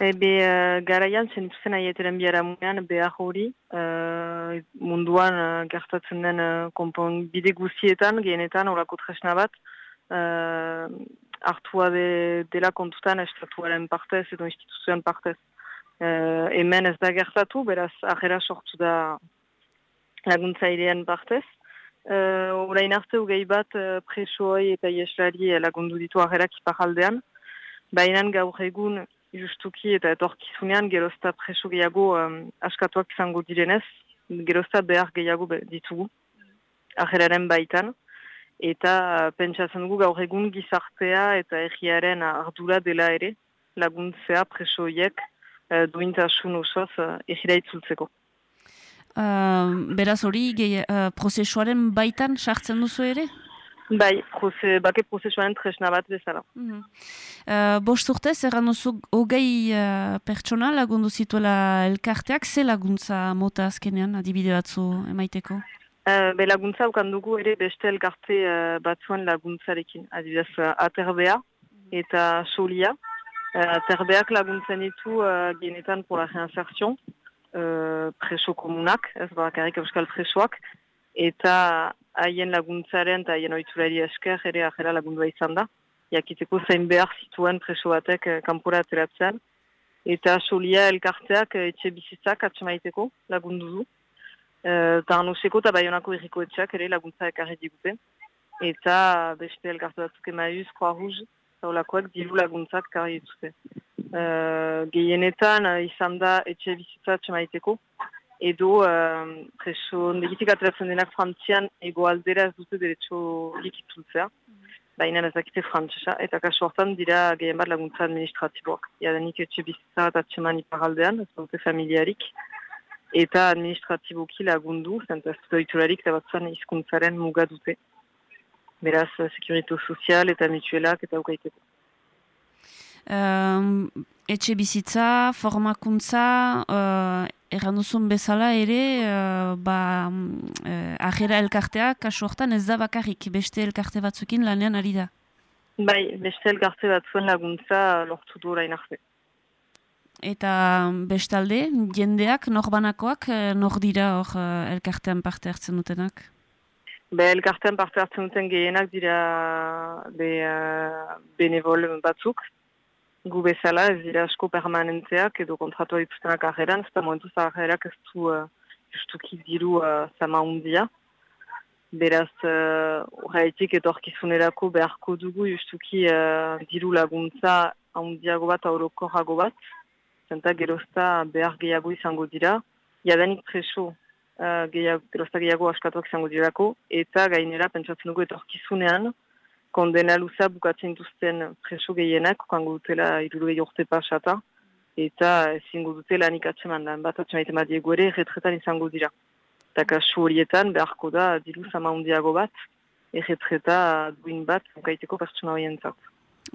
E, be, uh, garaian senditu zen aieteren biaramunean behar hori, uh, munduan uh, gertatzen den uh, konpon bide guzietan, gehenetan, horako tresna bat, uh, hartua de, dela kontutan estatuaren partez edo instituzioan partez. Uh, hemen ez da gertatu, beraz, ahera sortu da laguntzailean partez. Uh, orain arte ugei bat uh, presooi eta ieslari lagundu ditu aherak iparaldean. Baina gaur egun justuki eta etorkizunean gerozta preso gehiago um, askatuak izango direnez, gerozta behar gehiago ditugu aheraren baitan eta pentsatzen dugu gaur egun gizartea eta egiaren ardura dela ere laguntzea presoiek uh, duintasun osoz uh, egira itzultzeko. Uh, beraz hori, uh, prozesuaren baitan sartzen duzu ere? Bai, proze, bake prozesuaren tresna bat bezala. Mm -hmm. uh, Bost urtez, erran duzu hogei uh, pertsona lagundu zituela elkarteak, ze laguntza mota azkenean adibide batzu emaiteko? Uh, be laguntza ukan dugu ere beste elkarte uh, batzuen laguntzarekin. Adibidez, uh, aterbea eta solia. Uh, aterbeak laguntzen ditu uh, genetan pola reinsertion, uh, preso komunak, ez bakarik euskal presoak, eta haien laguntzaren eta haien oiturari esker ere ajera lagundua izan da. Jakiteko zein behar zituen preso batek uh, kanpora ateratzean. Eta solia elkarteak uh, etxe bizitzak atxemaiteko lagundu du eta uh, anuseko eta baionako erriko etxak ere laguntza ekarri digute. Eta beste elkartu batzuk emaiuz, Croix Rouge, zaulakoak diru laguntzak ekarri dituzte. Uh, gehienetan uh, izan da etxe bizitza txemaiteko, edo uh, preso negitik ateratzen denak frantzian ego aldera ez dute derecho likitultzea, baina ezakite frantzesa, eta kasu hortan dira gehien bat laguntza administratiboak. Iadanik etxe bizitza eta txeman iparaldean, ez dute familiarik, eta administratiboki lagundu, zenta ez doitularik eta batzan izkuntzaren muga dute. Beraz, sekurito sozial eta mutuelak eta ukaiteko. Um, etxe bizitza, formakuntza, uh, erranduzun bezala ere, uh, ba, uh, ajera elkarteak, kasu hortan ez da bakarrik, beste elkarte batzukin lanean ari da? Bai, beste elkarte batzuen laguntza lortu du orain arte. Eta bestalde, jendeak, norbanakoak, eh, nor dira hor uh, elkartean parte hartzen dutenak? Be, elkartean parte hartzen duten gehienak dira be, uh, benevol batzuk. Gu bezala ez dira asko permanenteak edo kontratua dituztenak ageran, ez da momentu zagerak ez du uh, justuki diru uh, zama hundia. Beraz, horretik uh, edo orkizunerako beharko dugu justuki uh, diru laguntza hundiago bat, aurokorago bat zenta gerozta behar gehiago izango dira. Jadanik preso uh, gehiago, gerozta gehiago askatuak izango dirako, eta gainera pentsatzen dugu etorkizunean, kondena luza bukatzen duzten preso gehienak, okango dutela irurugei urte pasata, eta ezingo dutela nik atseman lan bat atxemaiten bat diegu ere, retretan izango dira. Eta kasu horietan beharko da diru zama hundiago bat, erretreta duin bat bukaiteko pertsona horien zat.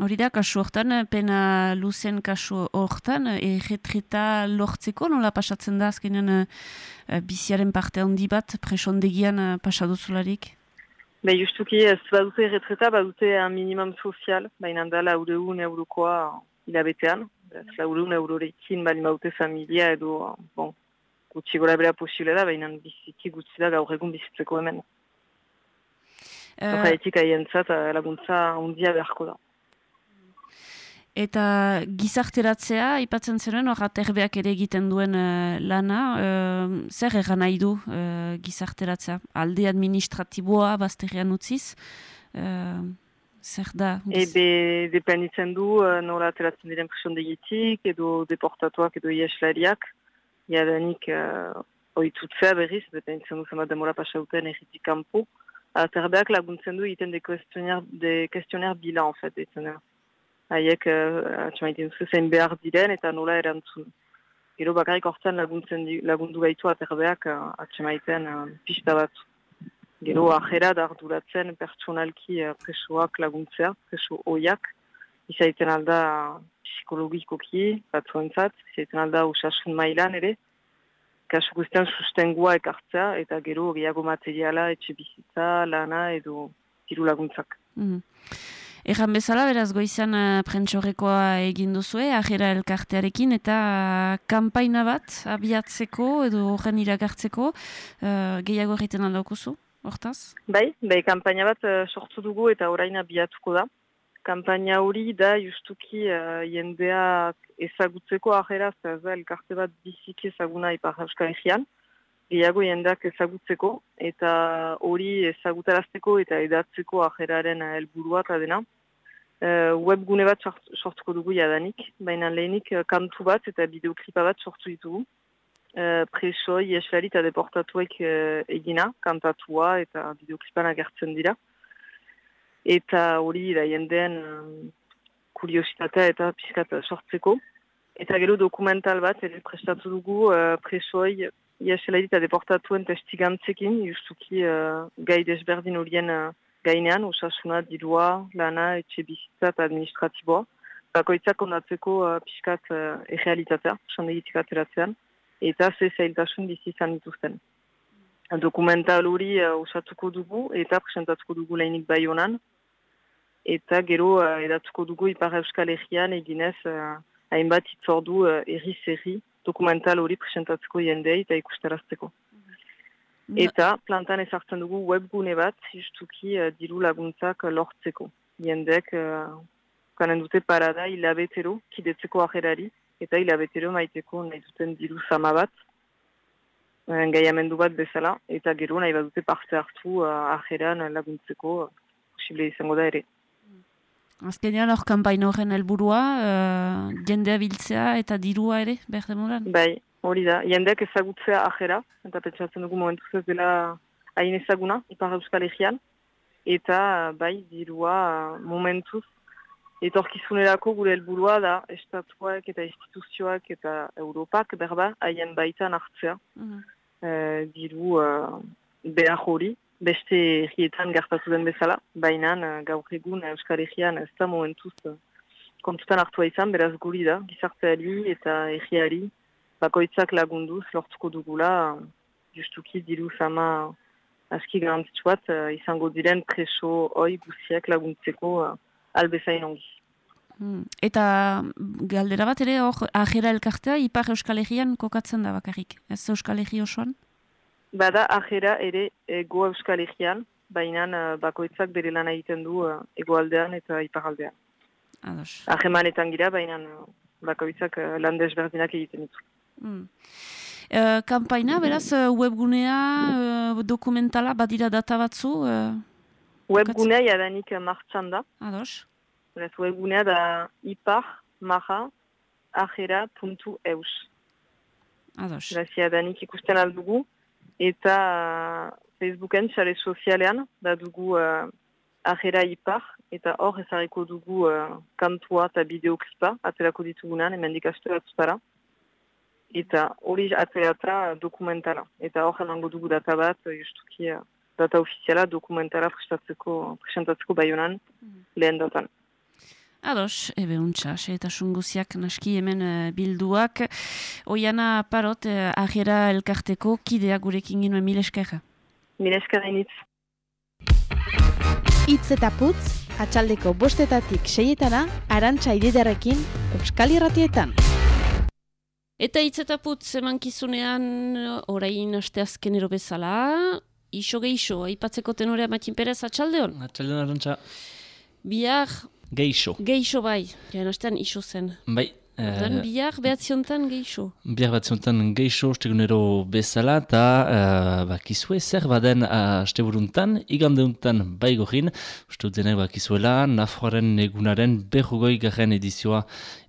Hori da, kasu hortan, pena luzen kasu hortan, erretreta lortzeko, nola pasatzen da azkenean uh, biziaren parte handi bat, presondegian uh, pasaduzularik? Be, justuki, ez badute erretreta, badute un minimum sozial, baina da laureun eurokoa hilabetean, laureun eurorekin bali baute familia edo, bon, gutxi gora bera posible da, baina biziki gutxi da gaur egun bizitzeko hemen. Uh, Horretik haien zat laguntza ondia beharko da. Eta gizarteratzea, ipatzen zeren, hor aterbeak ere egiten duen uh, lana, uh, zer egan nahi du uh, gizarteratzea? Alde administratiboa, bazterian utziz, uh, zer da? Ebe, dependitzen du, uh, nola ateratzen diren presondegitik, edo deportatuak, edo ieslariak, jadanik uh, oitutzea berriz, dependitzen du zema demora pasauten erritik kanpo. Aterbeak laguntzen du, iten de questionnaire bilan, en fait, etzen haiek uh, atxamaiten duzu zein behar diren eta nola erantzun. Gero bakarrik hortzen laguntzen lagundu gaitu aterbeak uh, atxamaiten uh, pista bat. Gero ajera darduratzen pertsonalki uh, presoak laguntzea, preso oiak. Izaiten alda psikologikoki batzuentzat, izaiten alda usasun mailan ere. Kasu guztian sustengua ekartzea eta gero gehiago materiala, etxe bizitza, lana edo diru laguntzak. Mm Egan bezala, beraz goizan uh, prentxorrekoa egin duzue, ajera elkartearekin, eta uh, kanpaina bat abiatzeko edo horren iragartzeko, uh, gehiago egiten aldaukuzu, hortaz? Bai, bai, kanpaina bat uh, sortu dugu eta orain abiatuko da. Kanpaina hori da justuki uh, jendea ezagutzeko ajera, ez da elkarte bat biziki ezaguna ipar euskal egian, gehiago jendeak ezagutzeko, eta hori ezagutarazteko eta edatzeko ajeraren helburua eta dena. Uh, webgune bat sortuko dugu jadanik, baina lehenik uh, kantu bat eta bideoklipa bat sortu ditugu. Uh, presoi, esferi eta deportatuek uh, egina, kantatua eta bideoklipan agertzen dira. Eta hori da jendeen um, kuriositatea eta pixkat sortzeko. Eta gero dokumental bat ere prestatu dugu uh, presoi, esferi eta deportatuen testigantzekin, justuki uh, gai desberdin horien uh, gainean, osasuna, dirua, lana, etxe bizitza eta administratiboa. Bakoitzak ondatzeko uh, pixkat uh, errealitatea, sandegitik ateratzean, eta ze zailtasun bizi izan dituzten. Dokumental hori uh, osatuko dugu eta presentatuko dugu lehenik bai honan, eta gero uh, edatuko dugu Ipar Euskal Herrian eginez uh, hainbat itzordu uh, erri-zerri dokumental hori presentatuko jendei eta ikustarazteko. Eta plantan ezartzen dugu webgune bat, justuki uh, diru laguntzak lortzeko. Jendek, uh, kanen dute parada hilabetero, kidetzeko ajerari, eta hilabetero maiteko nahi duten diru sama bat, uh, gaiamendu bat bezala, eta gero nahi bat dute parte hartu uh, ajeran laguntzeko, uh, posible izango da ere. Azkenean hor kanpaino horren helburua, uh, jendea biltzea eta dirua ere, behar demoran? Bai, hori da. Jendeak ezagutzea ajera, eta pentsatzen dugu momentu ez dela hain ezaguna, ipar euskal egian, eta bai, dirua momentuz, etorkizunerako gure helburua da, estatuak eta instituzioak eta Europak, berba, haien baitan hartzea, mm diru uh, behar hori, beste egietan gertatu den bezala, baina uh, gaur egun Euskal Herrian ez da momentuz uh, kontutan hartua izan, beraz guri da, gizarteari eta egiari bakoitzak lagunduz lortuko dugula, justuki diru sama aski garantitzu bat, uh, izango diren preso hoi guziak laguntzeko albezain ongi. Hmm. Eta galdera bat ere hor ajera elkartea Ipar Euskal Herrian kokatzen da bakarrik, ez Euskal Herri osoan? Bada ajera ere ego Euskal Herrian, baina uh, bakoitzak bere lan egiten du uh, egoaldean eta iparaldean. Ados. Ahemanetan gira, baina bakoitzak lande ezberdinak egiten ditu. Mm. Uh, kampaina, beraz, webgunea, dokumentala, badira data batzu? Uh, webgunea jadanik martxan da. Ados. Beraz, webgunea da ipar, maha, ajera.eus. Ados. Beraz, jadanik ikusten aldugu eta Facebooken, sare sozialean, da dugu uh, ahera ipar, eta hor ezareko dugu uh, kantua eta bideoklipa, aterako ditugunan, emendik astu para. Eta hori aterata dokumentala. Eta hor emango dugu data bat, justuki uh, data ofiziala dokumentala presentatzeko baionan mm. lehen datan. Ados, ebe untxa, eta sunguziak naski hemen uh, bilduak. Oiana parot, uh, ahera elkarteko, kidea gurekin ginuen mil eskerra. Mil eskerra initz. Itz eta putz, atxaldeko bostetatik seietana, arantxa ididarekin, Euskal Irratietan. Eta hitz eta putz emankizunean orain aste azkenero bezala, iso geixo, aipatzeko tenorea Matin Perez, atxaldeon? Atxaldeon, arantxa. Bihar, Geixo. Geixo bai, jaren astean iso zen. Bai. Ordan, uh, bihar behatziontan geixo. Bihar behatziontan geixo, ostegunero bezala, eta uh, bakizue zer baden asteburuntan, igandeuntan baigorin, uste dut denek bakizuela, Nafoaren egunaren berrugoi garen edizioa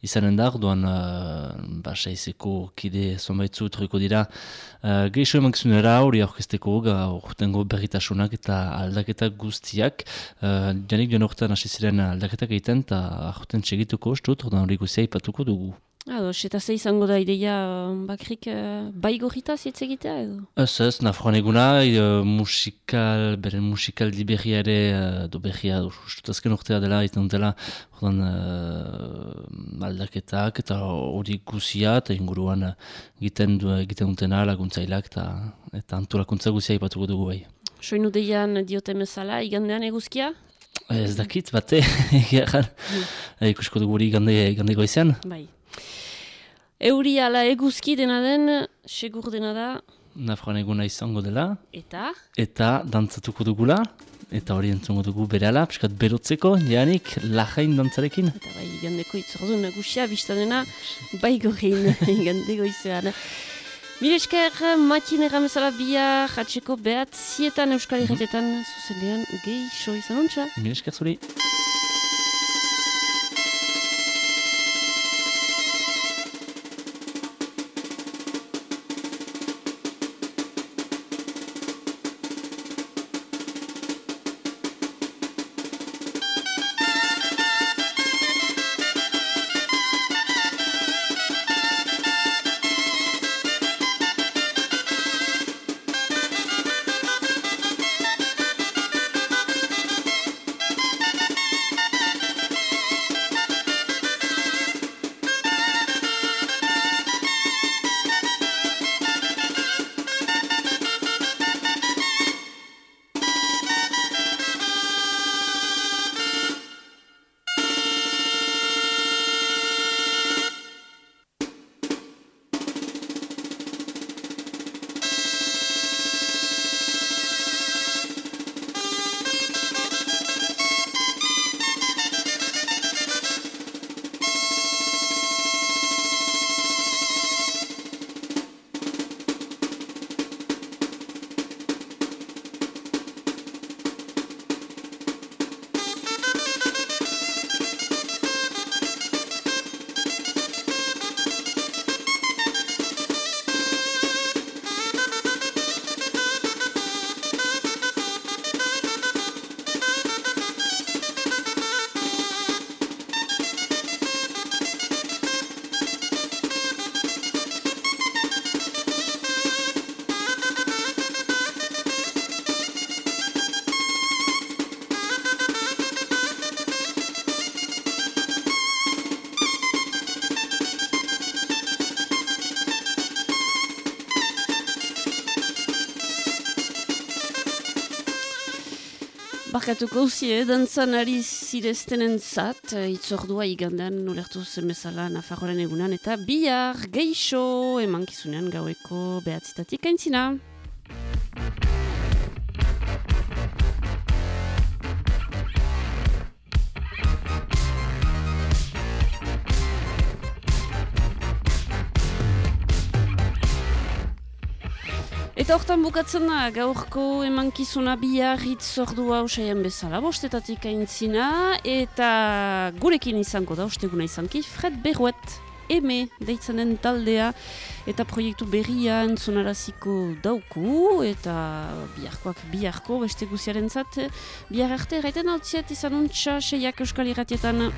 izanen da, orduan uh, basa izeko kide zonbaitzu truko dira uh, geixo eman kizunera hori aurkesteko urtengo berritasunak eta aldaketak guztiak. Uh, janik joan ortean hasi ziren aldaketak egiten eta uste dut, orduan hori guztia ipatuko dugu. Ados, eta ze izango da ideia bakrik uh, baigorita zitz egitea edo? Ez ez, nafroan eguna, uh, musikal, beren musikal di berria ere, uh, do berria, ustutazken urtea dela, izan dela, ordan uh, aldaketak eta hori guzia, eta inguruan uh, egiten, du, egiten dutena laguntzailak, eta, eta antolakuntza guzia ipatuko dugu bai. Soinu deian diote mesala, igandean eguzkia? Ez dakit, bate, <laughs> egan, mm. ikusko dugu hori igande, igande goizean. Bai. Euri ala eguzki dena den, segur dena da. Nafroan eguna izango dela. Eta? Eta dantzatuko dugula. Eta hori entzongo dugu bere ala, piskat berotzeko, janik, lajain dantzarekin. Eta bai, igandeko itzordu nagusia, biztanena, bai gorein, <laughs> igandeko izan. Mire esker, matin erramezala bia, jatxeko behat, zietan euskal irretetan, mm -hmm. zuzendean, gehi, so izan ontsa. Mire esker zuri. Barkatuko usie, dantzan ari zireztenen zat, itzordua igandan nolertu zemezala Nafarroaren egunan, eta bihar geixo emankizunean gaueko behatzitatik aintzina. Eta hortan bukatzen da, gaurko emankizuna bihar hitz ordua usaian bezala, bostetatik aintzina, eta gurekin izango da, osteguna izanki, Fred Berruet. eme deitzenen taldea eta proiektu berria entzunaraziko dauku eta biharkoak biharko beste guziaren zat bihar arte erraiten hau izan untxa seiak euskal irratietan